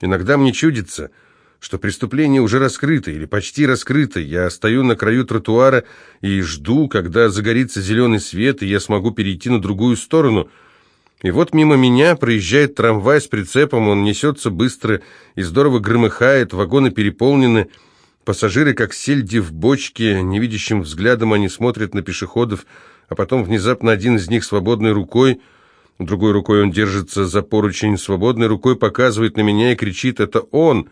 Иногда мне чудится, что преступление уже раскрыто или почти раскрыто. Я стою на краю тротуара и жду, когда загорится зеленый свет, и я смогу перейти на другую сторону. И вот мимо меня проезжает трамвай с прицепом, он несется быстро и здорово громыхает, вагоны переполнены, пассажиры, как сельди в бочке, невидящим взглядом они смотрят на пешеходов, а потом внезапно один из них свободной рукой, другой рукой он держится за поручень, свободной рукой показывает на меня и кричит «Это он!»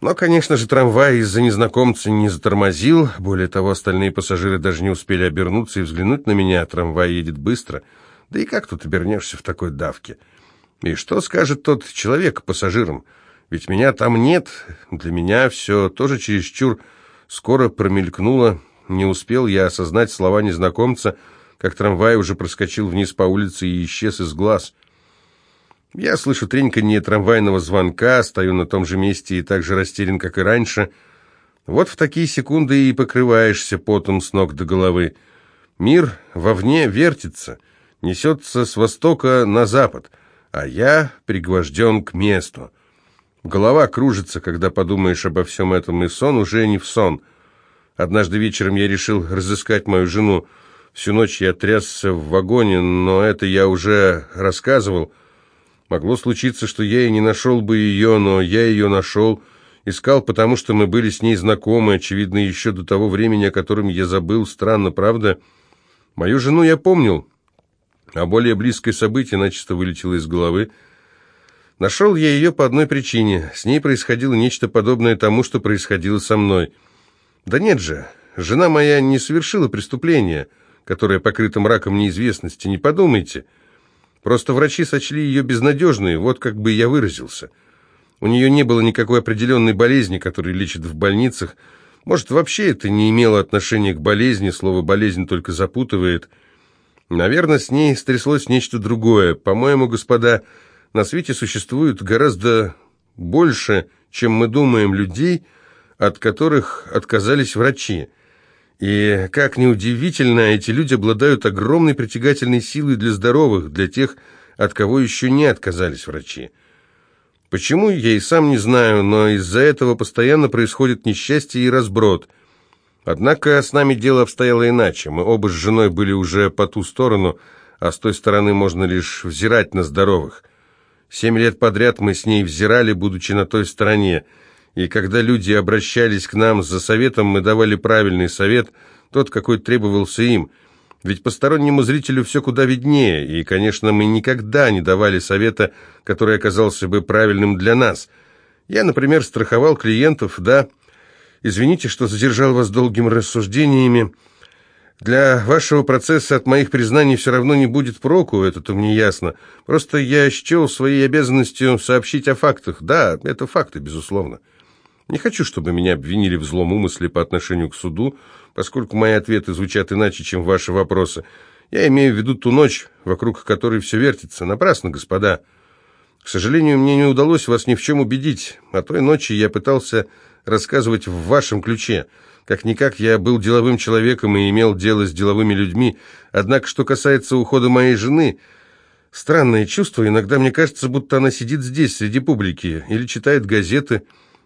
Но, конечно же, трамвай из-за незнакомца не затормозил. Более того, остальные пассажиры даже не успели обернуться и взглянуть на меня. Трамвай едет быстро. Да и как тут обернешься в такой давке? И что скажет тот человек пассажирам? Ведь меня там нет. Для меня все тоже чересчур скоро промелькнуло. Не успел я осознать слова незнакомца, как трамвай уже проскочил вниз по улице и исчез из глаз. Я слышу треньканье трамвайного звонка, стою на том же месте и так же растерян, как и раньше. Вот в такие секунды и покрываешься потом с ног до головы. Мир вовне вертится, несется с востока на запад, а я пригвожден к месту. Голова кружится, когда подумаешь обо всем этом, и сон уже не в сон. Однажды вечером я решил разыскать мою жену. Всю ночь я трясся в вагоне, но это я уже рассказывал. Могло случиться, что я и не нашел бы ее, но я ее нашел. Искал, потому что мы были с ней знакомы, очевидно, еще до того времени, о котором я забыл. Странно, правда? Мою жену я помнил, а более близкое событие начисто вылетело из головы. Нашел я ее по одной причине. С ней происходило нечто подобное тому, что происходило со мной. Да нет же, жена моя не совершила преступления, которое покрыто мраком неизвестности, не подумайте. Просто врачи сочли ее безнадежной, вот как бы я выразился. У нее не было никакой определенной болезни, которую лечат в больницах. Может, вообще это не имело отношения к болезни, слово «болезнь» только запутывает. Наверное, с ней стряслось нечто другое. По-моему, господа, на свете существует гораздо больше, чем мы думаем, людей, от которых отказались врачи. И, как ни удивительно, эти люди обладают огромной притягательной силой для здоровых, для тех, от кого еще не отказались врачи. Почему, я и сам не знаю, но из-за этого постоянно происходит несчастье и разброд. Однако с нами дело обстояло иначе. Мы оба с женой были уже по ту сторону, а с той стороны можно лишь взирать на здоровых. Семь лет подряд мы с ней взирали, будучи на той стороне – и когда люди обращались к нам за советом, мы давали правильный совет, тот, какой требовался им. Ведь постороннему зрителю все куда виднее, и, конечно, мы никогда не давали совета, который оказался бы правильным для нас. Я, например, страховал клиентов, да, извините, что задержал вас долгими рассуждениями, для вашего процесса от моих признаний все равно не будет проку, это-то мне ясно. Просто я счел своей обязанностью сообщить о фактах. Да, это факты, безусловно. Не хочу, чтобы меня обвинили в злом умысле по отношению к суду, поскольку мои ответы звучат иначе, чем ваши вопросы. Я имею в виду ту ночь, вокруг которой все вертится. Напрасно, господа. К сожалению, мне не удалось вас ни в чем убедить. О той ночи я пытался рассказывать в вашем ключе. Как-никак я был деловым человеком и имел дело с деловыми людьми. Однако, что касается ухода моей жены... Странное чувство. Иногда мне кажется, будто она сидит здесь, среди публики, или читает газеты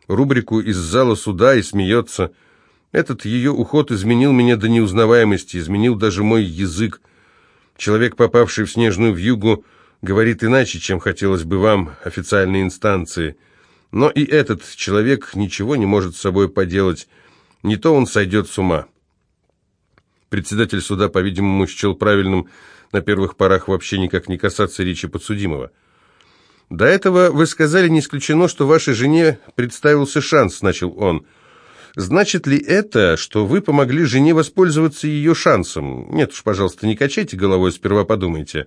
рубрику из зала суда и смеется. Этот ее уход изменил меня до неузнаваемости, изменил даже мой язык. Человек, попавший в снежную вьюгу, говорит иначе, чем хотелось бы вам, официальной инстанции. Но и этот человек ничего не может с собой поделать. Не то он сойдет с ума. Председатель суда, по-видимому, счел правильным на первых порах вообще никак не касаться речи подсудимого. «До этого вы сказали, не исключено, что вашей жене представился шанс», — начал он. «Значит ли это, что вы помогли жене воспользоваться ее шансом? Нет уж, пожалуйста, не качайте головой, сперва подумайте.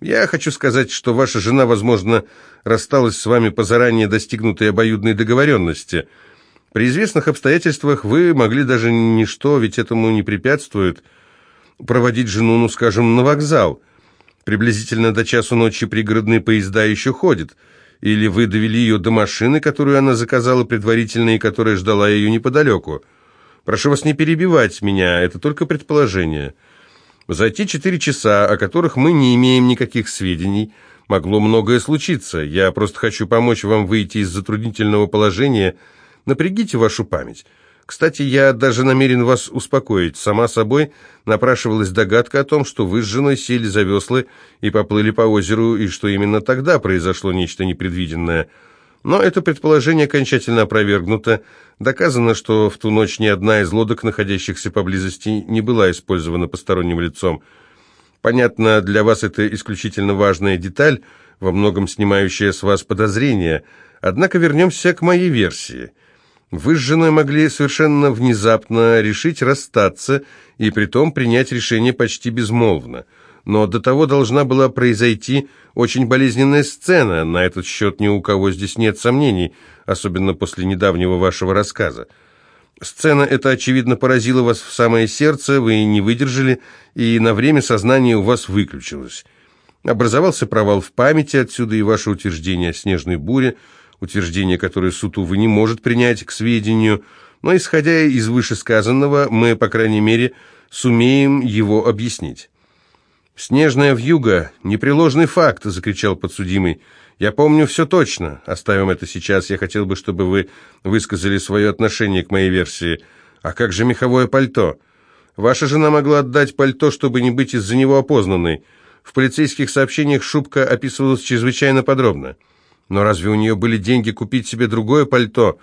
Я хочу сказать, что ваша жена, возможно, рассталась с вами по заранее достигнутой обоюдной договоренности. При известных обстоятельствах вы могли даже ничто, ведь этому не препятствует, проводить жену, ну, скажем, на вокзал». Приблизительно до часу ночи пригородные поезда еще ходят. Или вы довели ее до машины, которую она заказала предварительно и которая ждала ее неподалеку. Прошу вас не перебивать меня, это только предположение. За те четыре часа, о которых мы не имеем никаких сведений, Могло многое случиться. Я просто хочу помочь вам выйти из затруднительного положения. Напрягите вашу память. Кстати, я даже намерен вас успокоить. Сама собой напрашивалась догадка о том, что вы с женой сели за весла и поплыли по озеру, и что именно тогда произошло нечто непредвиденное. Но это предположение окончательно опровергнуто. Доказано, что в ту ночь ни одна из лодок, находящихся поблизости, не была использована посторонним лицом. Понятно, для вас это исключительно важная деталь, во многом снимающая с вас подозрения. Однако вернемся к моей версии – вы с женой могли совершенно внезапно решить расстаться и притом принять решение почти безмолвно. Но до того должна была произойти очень болезненная сцена, на этот счет ни у кого здесь нет сомнений, особенно после недавнего вашего рассказа. Сцена эта, очевидно, поразила вас в самое сердце, вы не выдержали, и на время сознание у вас выключилось. Образовался провал в памяти, отсюда и ваше утверждение о снежной буре – утверждение, которое суд, увы, не может принять к сведению, но, исходя из вышесказанного, мы, по крайней мере, сумеем его объяснить. «Снежная вьюга — непреложный факт!» — закричал подсудимый. «Я помню все точно. Оставим это сейчас. Я хотел бы, чтобы вы высказали свое отношение к моей версии. А как же меховое пальто? Ваша жена могла отдать пальто, чтобы не быть из-за него опознанной. В полицейских сообщениях шубка описывалась чрезвычайно подробно». Но разве у нее были деньги купить себе другое пальто?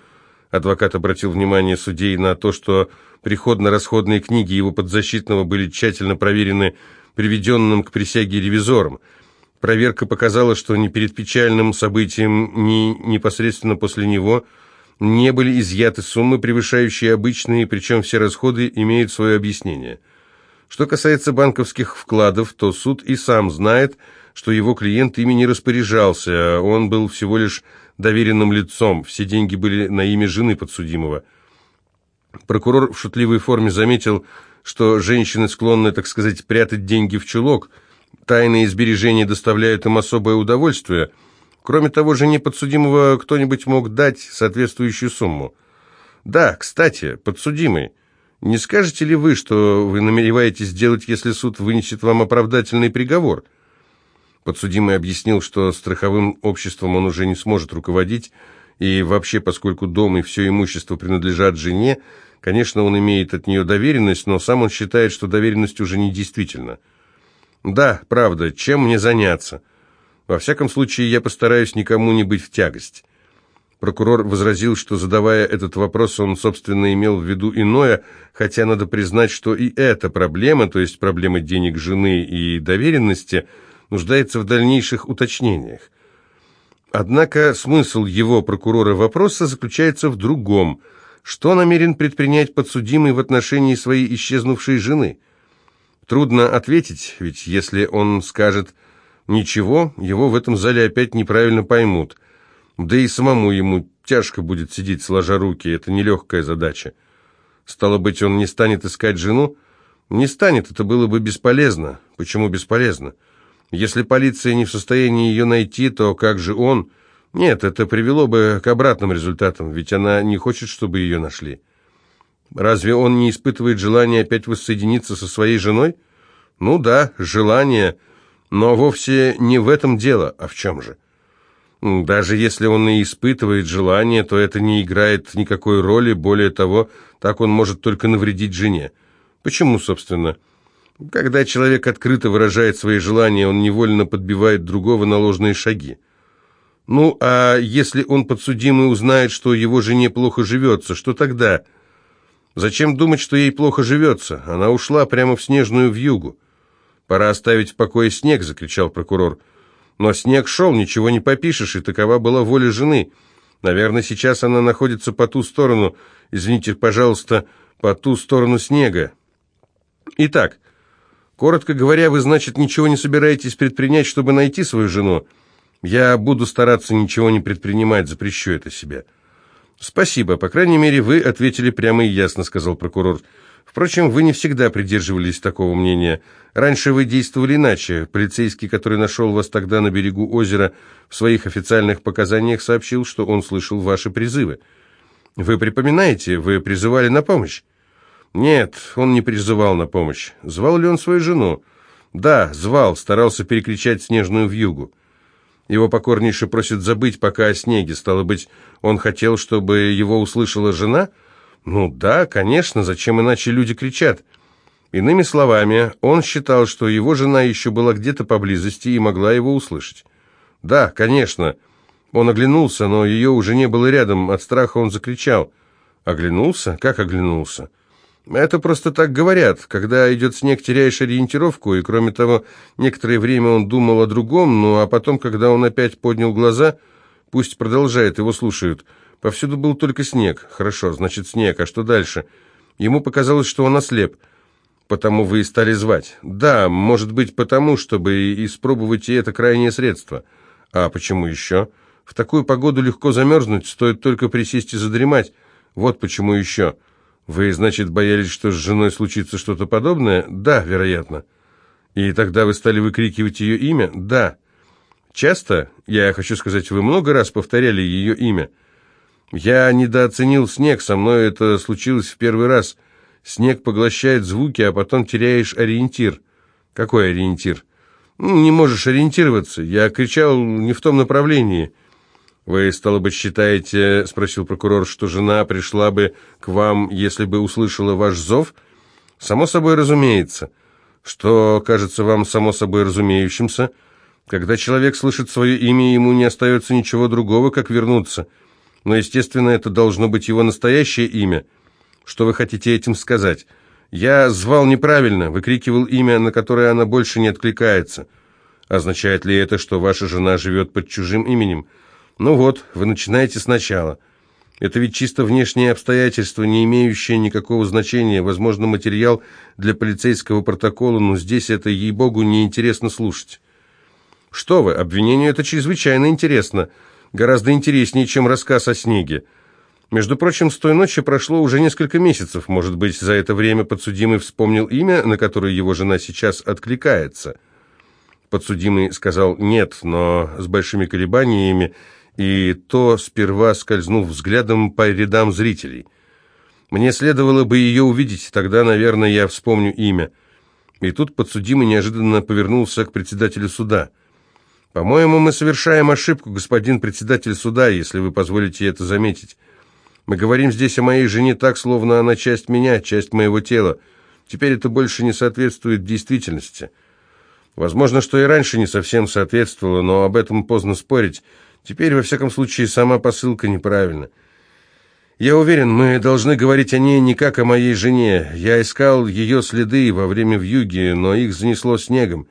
Адвокат обратил внимание судей на то, что приходно-расходные книги его подзащитного были тщательно проверены приведенным к присяге ревизором. Проверка показала, что ни перед печальным событием, ни непосредственно после него не были изъяты суммы, превышающие обычные, причем все расходы имеют свое объяснение. Что касается банковских вкладов, то суд и сам знает, что его клиент ими не распоряжался, он был всего лишь доверенным лицом, все деньги были на имя жены подсудимого. Прокурор в шутливой форме заметил, что женщины склонны, так сказать, прятать деньги в чулок, тайные сбережения доставляют им особое удовольствие. Кроме того, жене подсудимого кто-нибудь мог дать соответствующую сумму. Да, кстати, подсудимый, не скажете ли вы, что вы намереваетесь сделать, если суд вынесет вам оправдательный приговор – Подсудимый объяснил, что страховым обществом он уже не сможет руководить, и вообще, поскольку дом и все имущество принадлежат жене, конечно, он имеет от нее доверенность, но сам он считает, что доверенность уже не действительна. «Да, правда, чем мне заняться? Во всяком случае, я постараюсь никому не быть в тягость». Прокурор возразил, что, задавая этот вопрос, он, собственно, имел в виду иное, хотя надо признать, что и эта проблема, то есть проблема денег жены и доверенности – нуждается в дальнейших уточнениях. Однако смысл его, прокурора, вопроса заключается в другом. Что намерен предпринять подсудимый в отношении своей исчезнувшей жены? Трудно ответить, ведь если он скажет «ничего», его в этом зале опять неправильно поймут. Да и самому ему тяжко будет сидеть сложа руки, это нелегкая задача. Стало быть, он не станет искать жену? Не станет, это было бы бесполезно. Почему бесполезно? Если полиция не в состоянии ее найти, то как же он? Нет, это привело бы к обратным результатам, ведь она не хочет, чтобы ее нашли. Разве он не испытывает желания опять воссоединиться со своей женой? Ну да, желание, но вовсе не в этом дело, а в чем же? Даже если он и испытывает желание, то это не играет никакой роли, более того, так он может только навредить жене. Почему, собственно? Когда человек открыто выражает свои желания, он невольно подбивает другого на ложные шаги. Ну, а если он подсудимый узнает, что его жене плохо живется, что тогда? Зачем думать, что ей плохо живется? Она ушла прямо в снежную вьюгу. «Пора оставить в покое снег», — закричал прокурор. Но снег шел, ничего не попишешь, и такова была воля жены. Наверное, сейчас она находится по ту сторону, извините, пожалуйста, по ту сторону снега. Итак, Коротко говоря, вы, значит, ничего не собираетесь предпринять, чтобы найти свою жену? Я буду стараться ничего не предпринимать, запрещу это себе. Спасибо, по крайней мере, вы ответили прямо и ясно, сказал прокурор. Впрочем, вы не всегда придерживались такого мнения. Раньше вы действовали иначе. Полицейский, который нашел вас тогда на берегу озера, в своих официальных показаниях сообщил, что он слышал ваши призывы. Вы припоминаете, вы призывали на помощь? Нет, он не призывал на помощь. Звал ли он свою жену? Да, звал, старался перекричать снежную вьюгу. Его покорнейше просит забыть пока о снеге. Стало быть, он хотел, чтобы его услышала жена? Ну да, конечно, зачем иначе люди кричат? Иными словами, он считал, что его жена еще была где-то поблизости и могла его услышать. Да, конечно. Он оглянулся, но ее уже не было рядом. От страха он закричал. Оглянулся? Как оглянулся? Это просто так говорят. Когда идет снег, теряешь ориентировку, и, кроме того, некоторое время он думал о другом, ну а потом, когда он опять поднял глаза, пусть продолжает, его слушают. Повсюду был только снег. Хорошо, значит, снег. А что дальше? Ему показалось, что он ослеп. Потому вы и стали звать. Да, может быть, потому, чтобы испробовать и это крайнее средство. А почему еще? В такую погоду легко замерзнуть, стоит только присесть и задремать. Вот почему еще. Вы, значит, боялись, что с женой случится что-то подобное? Да, вероятно. И тогда вы стали выкрикивать ее имя? Да. Часто, я хочу сказать, вы много раз повторяли ее имя. Я недооценил снег, со мной это случилось в первый раз. Снег поглощает звуки, а потом теряешь ориентир. Какой ориентир? Ну, не можешь ориентироваться. Я кричал не в том направлении. «Вы, стало быть, считаете, — спросил прокурор, — что жена пришла бы к вам, если бы услышала ваш зов?» «Само собой разумеется. Что кажется вам само собой разумеющимся? Когда человек слышит свое имя, ему не остается ничего другого, как вернуться. Но, естественно, это должно быть его настоящее имя. Что вы хотите этим сказать? Я звал неправильно, выкрикивал имя, на которое она больше не откликается. Означает ли это, что ваша жена живет под чужим именем?» Ну вот, вы начинаете сначала. Это ведь чисто внешние обстоятельства, не имеющие никакого значения, возможно, материал для полицейского протокола, но здесь это, ей-богу, неинтересно слушать. Что вы, обвинению это чрезвычайно интересно, гораздо интереснее, чем рассказ о снеге. Между прочим, с той ночи прошло уже несколько месяцев, может быть, за это время подсудимый вспомнил имя, на которое его жена сейчас откликается. Подсудимый сказал «нет», но с большими колебаниями, и то сперва скользнув взглядом по рядам зрителей. Мне следовало бы ее увидеть, тогда, наверное, я вспомню имя. И тут подсудимый неожиданно повернулся к председателю суда. «По-моему, мы совершаем ошибку, господин председатель суда, если вы позволите это заметить. Мы говорим здесь о моей жене так, словно она часть меня, часть моего тела. Теперь это больше не соответствует действительности. Возможно, что и раньше не совсем соответствовало, но об этом поздно спорить». Теперь, во всяком случае, сама посылка неправильна. Я уверен, мы должны говорить о ней не как о моей жене. Я искал ее следы во время вьюги, но их занесло снегом.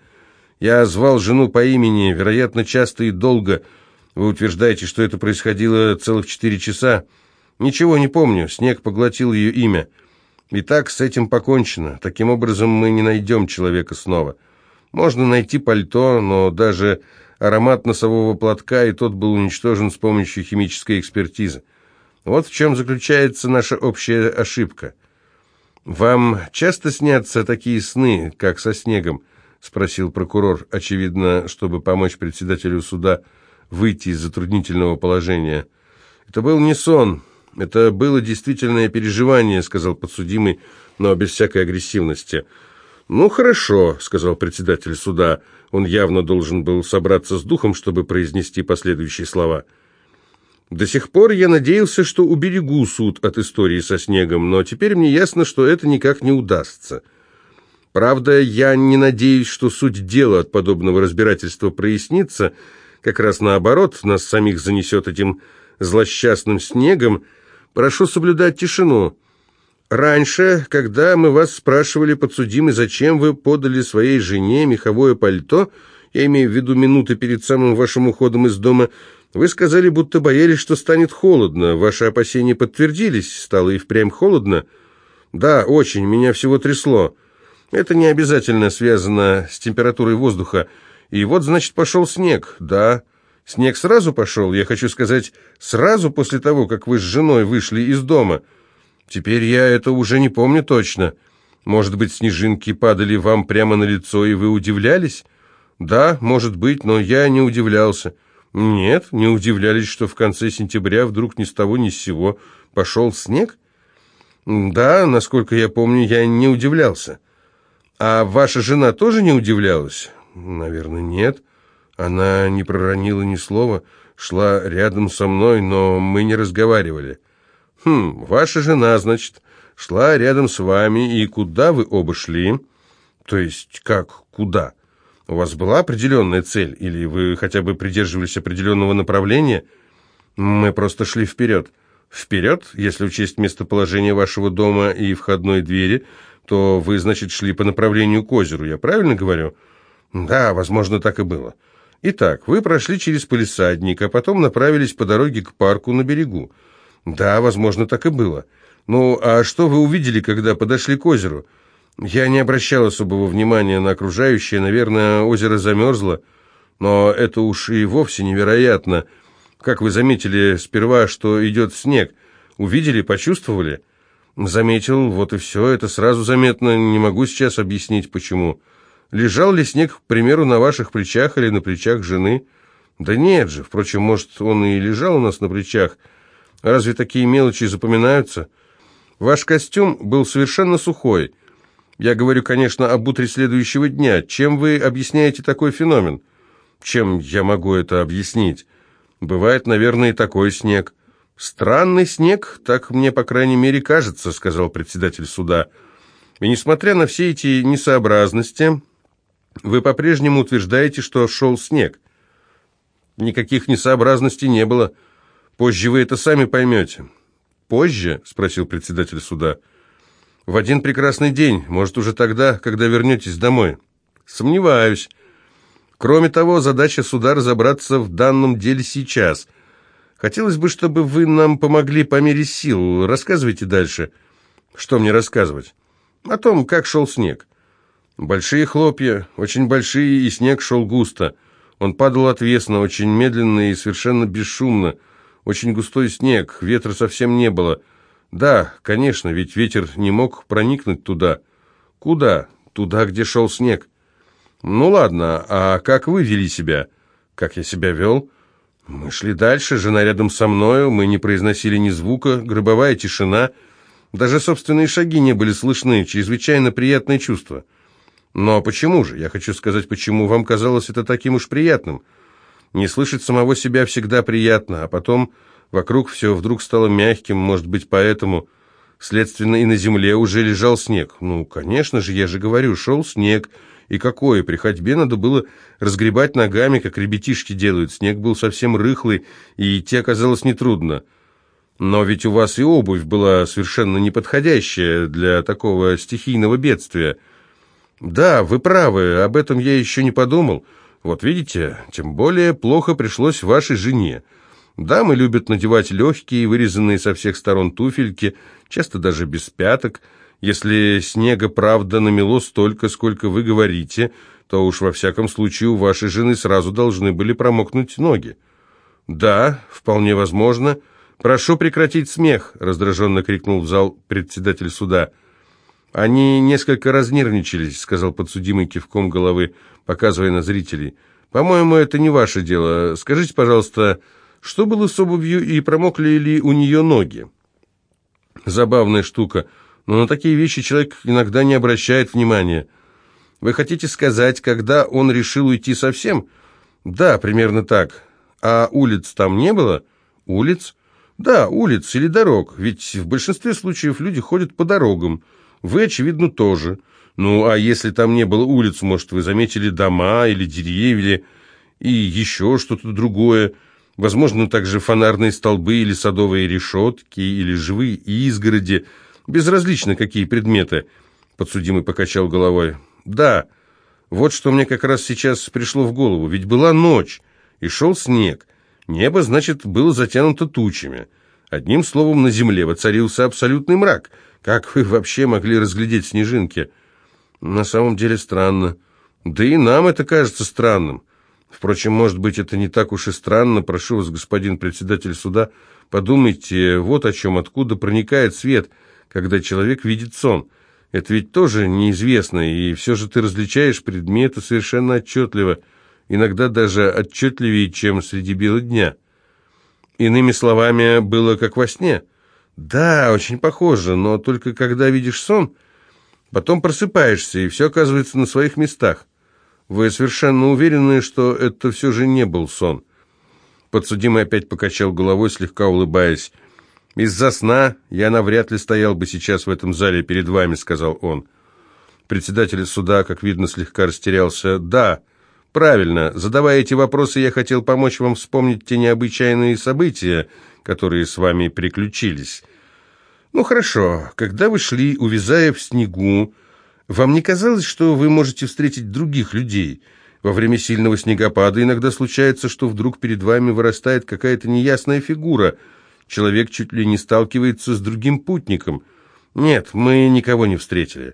Я звал жену по имени, вероятно, часто и долго. Вы утверждаете, что это происходило целых четыре часа. Ничего не помню, снег поглотил ее имя. И так с этим покончено. Таким образом мы не найдем человека снова. Можно найти пальто, но даже аромат носового платка, и тот был уничтожен с помощью химической экспертизы. Вот в чем заключается наша общая ошибка. «Вам часто снятся такие сны, как со снегом?» — спросил прокурор, очевидно, чтобы помочь председателю суда выйти из затруднительного положения. «Это был не сон, это было действительное переживание», — сказал подсудимый, но без всякой агрессивности. «Ну, хорошо», — сказал председатель суда, — он явно должен был собраться с духом, чтобы произнести последующие слова. До сих пор я надеялся, что уберегу суд от истории со снегом, но теперь мне ясно, что это никак не удастся. Правда, я не надеюсь, что суть дела от подобного разбирательства прояснится, как раз наоборот, нас самих занесет этим злосчастным снегом. Прошу соблюдать тишину. Раньше, когда мы вас спрашивали, подсудимый, зачем вы подали своей жене меховое пальто, я имею в виду минуты перед самым вашим уходом из дома, вы сказали, будто боялись, что станет холодно. Ваши опасения подтвердились, стало и впрямь холодно. Да, очень, меня всего трясло. Это не обязательно связано с температурой воздуха. И вот, значит, пошел снег. Да, снег сразу пошел, я хочу сказать, сразу после того, как вы с женой вышли из дома. Теперь я это уже не помню точно. Может быть, снежинки падали вам прямо на лицо, и вы удивлялись? Да, может быть, но я не удивлялся. Нет, не удивлялись, что в конце сентября вдруг ни с того ни с сего пошел снег? Да, насколько я помню, я не удивлялся. А ваша жена тоже не удивлялась? Наверное, нет. Она не проронила ни слова, шла рядом со мной, но мы не разговаривали. Хм, ваша жена, значит, шла рядом с вами, и куда вы оба шли? То есть, как, куда? У вас была определенная цель, или вы хотя бы придерживались определенного направления? Мы просто шли вперед. Вперед, если учесть местоположение вашего дома и входной двери, то вы, значит, шли по направлению к озеру, я правильно говорю? Да, возможно, так и было. Итак, вы прошли через полисадник, а потом направились по дороге к парку на берегу. Да, возможно, так и было. Ну, а что вы увидели, когда подошли к озеру? Я не обращал особого внимания на окружающее, наверное, озеро замерзло, но это уж и вовсе невероятно. Как вы заметили сперва, что идет снег? Увидели, почувствовали? Заметил, вот и все, это сразу заметно, не могу сейчас объяснить, почему. Лежал ли снег, к примеру, на ваших плечах или на плечах жены? Да нет же, впрочем, может, он и лежал у нас на плечах. Разве такие мелочи запоминаются? Ваш костюм был совершенно сухой, — я говорю, конечно, об утре следующего дня. Чем вы объясняете такой феномен? Чем я могу это объяснить? Бывает, наверное, и такой снег. Странный снег, так мне, по крайней мере, кажется, сказал председатель суда. И несмотря на все эти несообразности, вы по-прежнему утверждаете, что шел снег. Никаких несообразностей не было. Позже вы это сами поймете. «Позже?» – спросил председатель суда. В один прекрасный день, может, уже тогда, когда вернетесь домой. Сомневаюсь. Кроме того, задача суда разобраться в данном деле сейчас. Хотелось бы, чтобы вы нам помогли по мере сил. Рассказывайте дальше. Что мне рассказывать? О том, как шел снег. Большие хлопья, очень большие, и снег шел густо. Он падал отвесно, очень медленно и совершенно бесшумно. Очень густой снег, ветра совсем не было. Да, конечно, ведь ветер не мог проникнуть туда. Куда? Туда, где шел снег. Ну ладно, а как вы вели себя? Как я себя вел? Мы шли дальше, жена рядом со мною, мы не произносили ни звука, гробовая тишина. Даже собственные шаги не были слышны, чрезвычайно приятное чувство. Но почему же? Я хочу сказать, почему вам казалось это таким уж приятным? Не слышать самого себя всегда приятно, а потом Вокруг все вдруг стало мягким, может быть, поэтому... Следственно, и на земле уже лежал снег. Ну, конечно же, я же говорю, шел снег. И какое? При ходьбе надо было разгребать ногами, как ребятишки делают. Снег был совсем рыхлый, и идти оказалось нетрудно. Но ведь у вас и обувь была совершенно неподходящая для такого стихийного бедствия. Да, вы правы, об этом я еще не подумал. Вот видите, тем более плохо пришлось вашей жене. Дамы любят надевать легкие, вырезанные со всех сторон туфельки, часто даже без пяток. Если снега, правда, намело столько, сколько вы говорите, то уж во всяком случае у вашей жены сразу должны были промокнуть ноги. «Да, вполне возможно. Прошу прекратить смех», — раздраженно крикнул в зал председатель суда. «Они несколько разнервничались», — сказал подсудимый кивком головы, показывая на зрителей. «По-моему, это не ваше дело. Скажите, пожалуйста...» Что было с обувью и промокли ли у нее ноги? Забавная штука, но на такие вещи человек иногда не обращает внимания. Вы хотите сказать, когда он решил уйти совсем? Да, примерно так. А улиц там не было? Улиц? Да, улиц или дорог, ведь в большинстве случаев люди ходят по дорогам. Вы, очевидно, тоже. Ну, а если там не было улиц, может, вы заметили дома или деревья, и еще что-то другое. Возможно, также фонарные столбы или садовые решетки, или живые изгороди. Безразлично, какие предметы. Подсудимый покачал головой. Да, вот что мне как раз сейчас пришло в голову. Ведь была ночь, и шел снег. Небо, значит, было затянуто тучами. Одним словом, на земле воцарился абсолютный мрак. Как вы вообще могли разглядеть снежинки? На самом деле странно. Да и нам это кажется странным. Впрочем, может быть, это не так уж и странно. Прошу вас, господин председатель суда, подумайте вот о чем, откуда проникает свет, когда человек видит сон. Это ведь тоже неизвестно, и все же ты различаешь предметы совершенно отчетливо, иногда даже отчетливее, чем среди бела дня. Иными словами, было как во сне. Да, очень похоже, но только когда видишь сон, потом просыпаешься, и все оказывается на своих местах. Вы совершенно уверены, что это все же не был сон? Подсудимый опять покачал головой, слегка улыбаясь. «Из-за сна я навряд ли стоял бы сейчас в этом зале перед вами», — сказал он. Председатель суда, как видно, слегка растерялся. «Да, правильно. Задавая эти вопросы, я хотел помочь вам вспомнить те необычайные события, которые с вами приключились. Ну, хорошо. Когда вы шли, увязая в снегу, вам не казалось, что вы можете встретить других людей?» Во время сильного снегопада иногда случается, что вдруг перед вами вырастает какая-то неясная фигура. Человек чуть ли не сталкивается с другим путником. Нет, мы никого не встретили.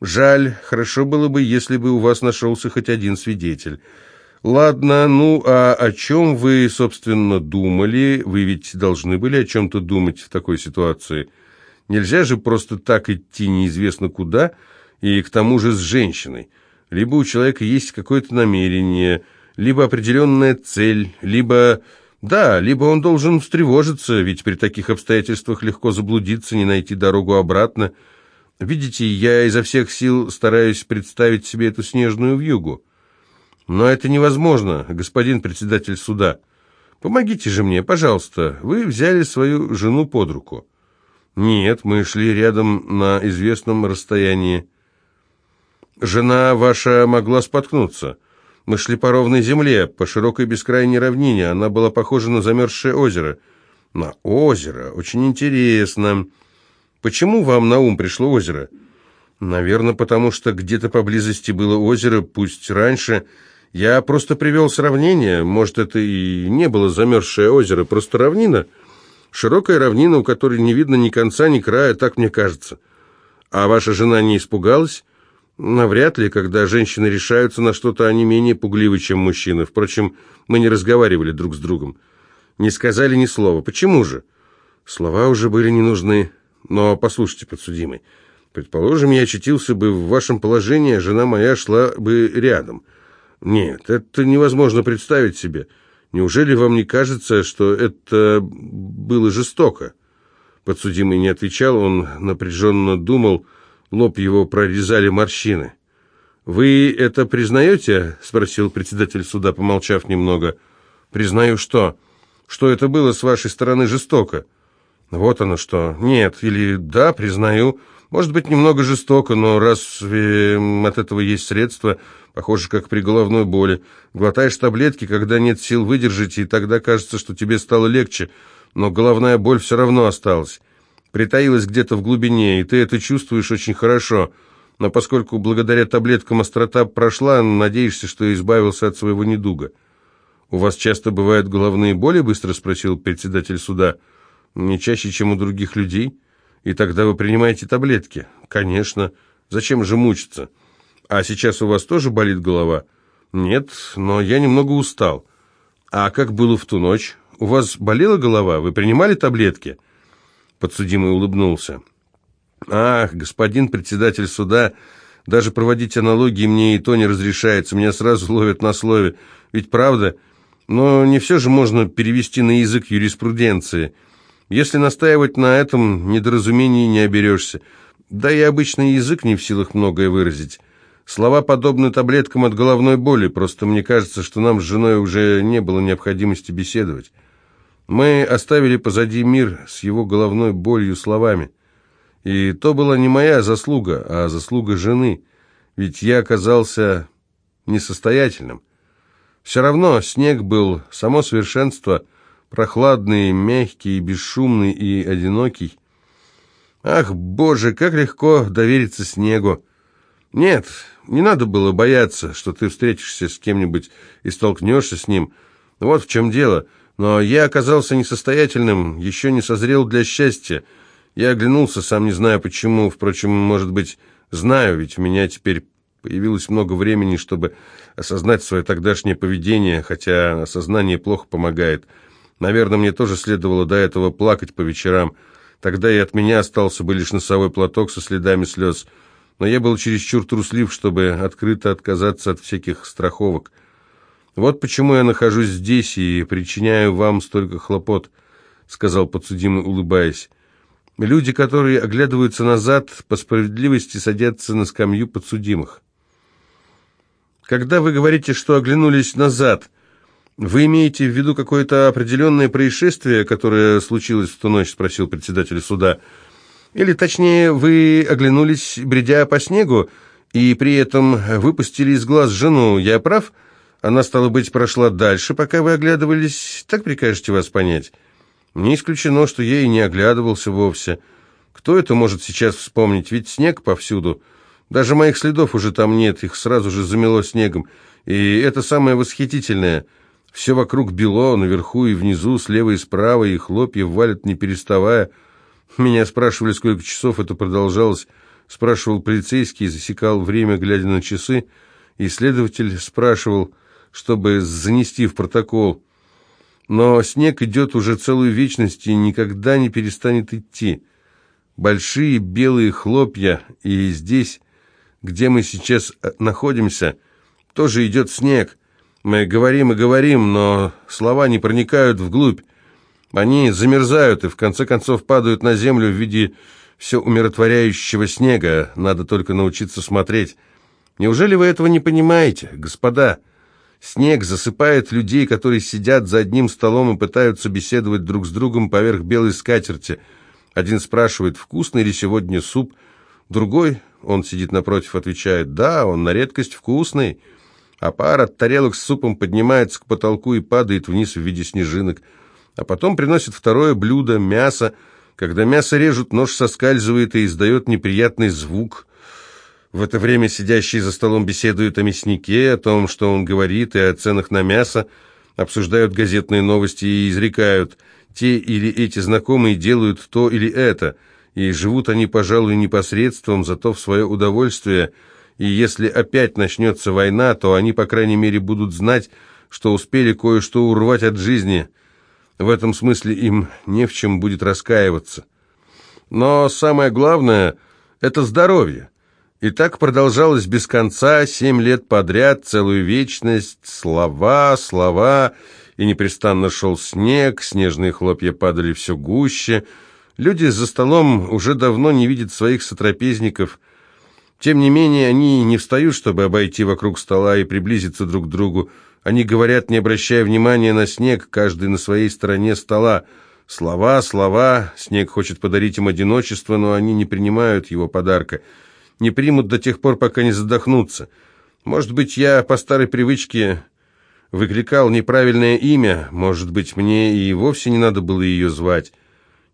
Жаль, хорошо было бы, если бы у вас нашелся хоть один свидетель. Ладно, ну а о чем вы, собственно, думали? Вы ведь должны были о чем-то думать в такой ситуации. Нельзя же просто так идти неизвестно куда, и к тому же с женщиной. Либо у человека есть какое-то намерение, либо определенная цель, либо... Да, либо он должен встревожиться, ведь при таких обстоятельствах легко заблудиться, не найти дорогу обратно. Видите, я изо всех сил стараюсь представить себе эту снежную вьюгу. Но это невозможно, господин председатель суда. Помогите же мне, пожалуйста. Вы взяли свою жену под руку. Нет, мы шли рядом на известном расстоянии. Жена ваша могла споткнуться. Мы шли по ровной земле, по широкой бескрайней равнине. Она была похожа на замерзшее озеро. На озеро? Очень интересно. Почему вам на ум пришло озеро? Наверное, потому что где-то поблизости было озеро, пусть раньше. Я просто привел сравнение. Может, это и не было замерзшее озеро, просто равнина. Широкая равнина, у которой не видно ни конца, ни края, так мне кажется. А ваша жена не испугалась? Навряд ли, когда женщины решаются на что-то, они менее пугливы, чем мужчины. Впрочем, мы не разговаривали друг с другом. Не сказали ни слова. Почему же? Слова уже были не нужны. Но послушайте, подсудимый, предположим, я очутился бы в вашем положении, а жена моя шла бы рядом. Нет, это невозможно представить себе. Неужели вам не кажется, что это было жестоко? Подсудимый не отвечал, он напряженно думал, Лоб его прорезали морщины. «Вы это признаете?» — спросил председатель суда, помолчав немного. «Признаю что? Что это было с вашей стороны жестоко?» «Вот оно что. Нет, или да, признаю. Может быть, немного жестоко, но раз от этого есть средства, похоже, как при головной боли. Глотаешь таблетки, когда нет сил выдержать, и тогда кажется, что тебе стало легче, но головная боль все равно осталась притаилась где-то в глубине, и ты это чувствуешь очень хорошо. Но поскольку благодаря таблеткам острота прошла, надеешься, что избавился от своего недуга. «У вас часто бывают головные боли?» – быстро спросил председатель суда. «Не чаще, чем у других людей? И тогда вы принимаете таблетки?» «Конечно. Зачем же мучиться?» «А сейчас у вас тоже болит голова?» «Нет, но я немного устал». «А как было в ту ночь? У вас болела голова? Вы принимали таблетки?» Подсудимый улыбнулся. «Ах, господин председатель суда, даже проводить аналогии мне и то не разрешается, меня сразу ловят на слове. Ведь правда? Но не все же можно перевести на язык юриспруденции. Если настаивать на этом, недоразумений не оберешься. Да и обычный язык не в силах многое выразить. Слова подобны таблеткам от головной боли, просто мне кажется, что нам с женой уже не было необходимости беседовать». Мы оставили позади мир с его головной болью словами. И то была не моя заслуга, а заслуга жены, ведь я оказался несостоятельным. Все равно снег был само совершенство, прохладный, мягкий, бесшумный и одинокий. Ах, боже, как легко довериться снегу. Нет, не надо было бояться, что ты встретишься с кем-нибудь и столкнешься с ним. Вот в чем дело — но я оказался несостоятельным, еще не созрел для счастья. Я оглянулся, сам не знаю почему, впрочем, может быть, знаю, ведь у меня теперь появилось много времени, чтобы осознать свое тогдашнее поведение, хотя осознание плохо помогает. Наверное, мне тоже следовало до этого плакать по вечерам. Тогда и от меня остался бы лишь носовой платок со следами слез. Но я был чересчур труслив, чтобы открыто отказаться от всяких страховок. «Вот почему я нахожусь здесь и причиняю вам столько хлопот», — сказал подсудимый, улыбаясь. «Люди, которые оглядываются назад, по справедливости садятся на скамью подсудимых». Когда вы говорите, что оглянулись назад, вы имеете в виду какое-то определенное происшествие, которое случилось в ту ночь, спросил председатель суда. Или, точнее, вы оглянулись, бредя по снегу, и при этом выпустили из глаз жену. Я прав? Она, стало быть, прошла дальше, пока вы оглядывались. Так прикажете вас понять? Не исключено, что я и не оглядывался вовсе. Кто это может сейчас вспомнить? Ведь снег повсюду. Даже моих следов уже там нет, их сразу же замело снегом. И это самое восхитительное. Все вокруг бело, наверху и внизу, слева и справа, и хлопья валят не переставая. Меня спрашивали, сколько часов это продолжалось. Спрашивал полицейский, засекал время, глядя на часы. И следователь спрашивал, чтобы занести в протокол. Но снег идет уже целую вечность и никогда не перестанет идти. Большие белые хлопья, и здесь где мы сейчас э, находимся, тоже идет снег. Мы говорим и говорим, но слова не проникают вглубь. Они замерзают и в конце концов падают на землю в виде все умиротворяющего снега. Надо только научиться смотреть. Неужели вы этого не понимаете, господа? Снег засыпает людей, которые сидят за одним столом и пытаются беседовать друг с другом поверх белой скатерти. Один спрашивает, вкусный ли сегодня суп, другой он сидит напротив, отвечает, да, он на редкость вкусный. А пар от тарелок с супом поднимается к потолку и падает вниз в виде снежинок. А потом приносит второе блюдо, мясо. Когда мясо режут, нож соскальзывает и издает неприятный звук. В это время сидящие за столом беседуют о мяснике, о том, что он говорит, и о ценах на мясо, обсуждают газетные новости и изрекают. Те или эти знакомые делают то или это – и живут они, пожалуй, непосредством, зато в свое удовольствие, и если опять начнется война, то они, по крайней мере, будут знать, что успели кое-что урвать от жизни. В этом смысле им не в чем будет раскаиваться. Но самое главное – это здоровье. И так продолжалось без конца, семь лет подряд, целую вечность, слова, слова, и непрестанно шел снег, снежные хлопья падали все гуще – Люди за столом уже давно не видят своих сотрапезников. Тем не менее, они не встают, чтобы обойти вокруг стола и приблизиться друг к другу. Они говорят, не обращая внимания на снег, каждый на своей стороне стола. Слова, слова. Снег хочет подарить им одиночество, но они не принимают его подарка. Не примут до тех пор, пока не задохнутся. Может быть, я по старой привычке выкликал неправильное имя. Может быть, мне и вовсе не надо было ее звать.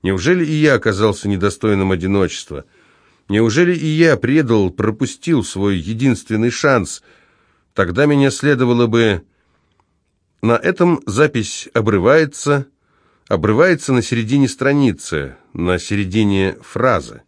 Неужели и я оказался недостойным одиночества? Неужели и я предал, пропустил свой единственный шанс? Тогда меня следовало бы... На этом запись обрывается, обрывается на середине страницы, на середине фразы.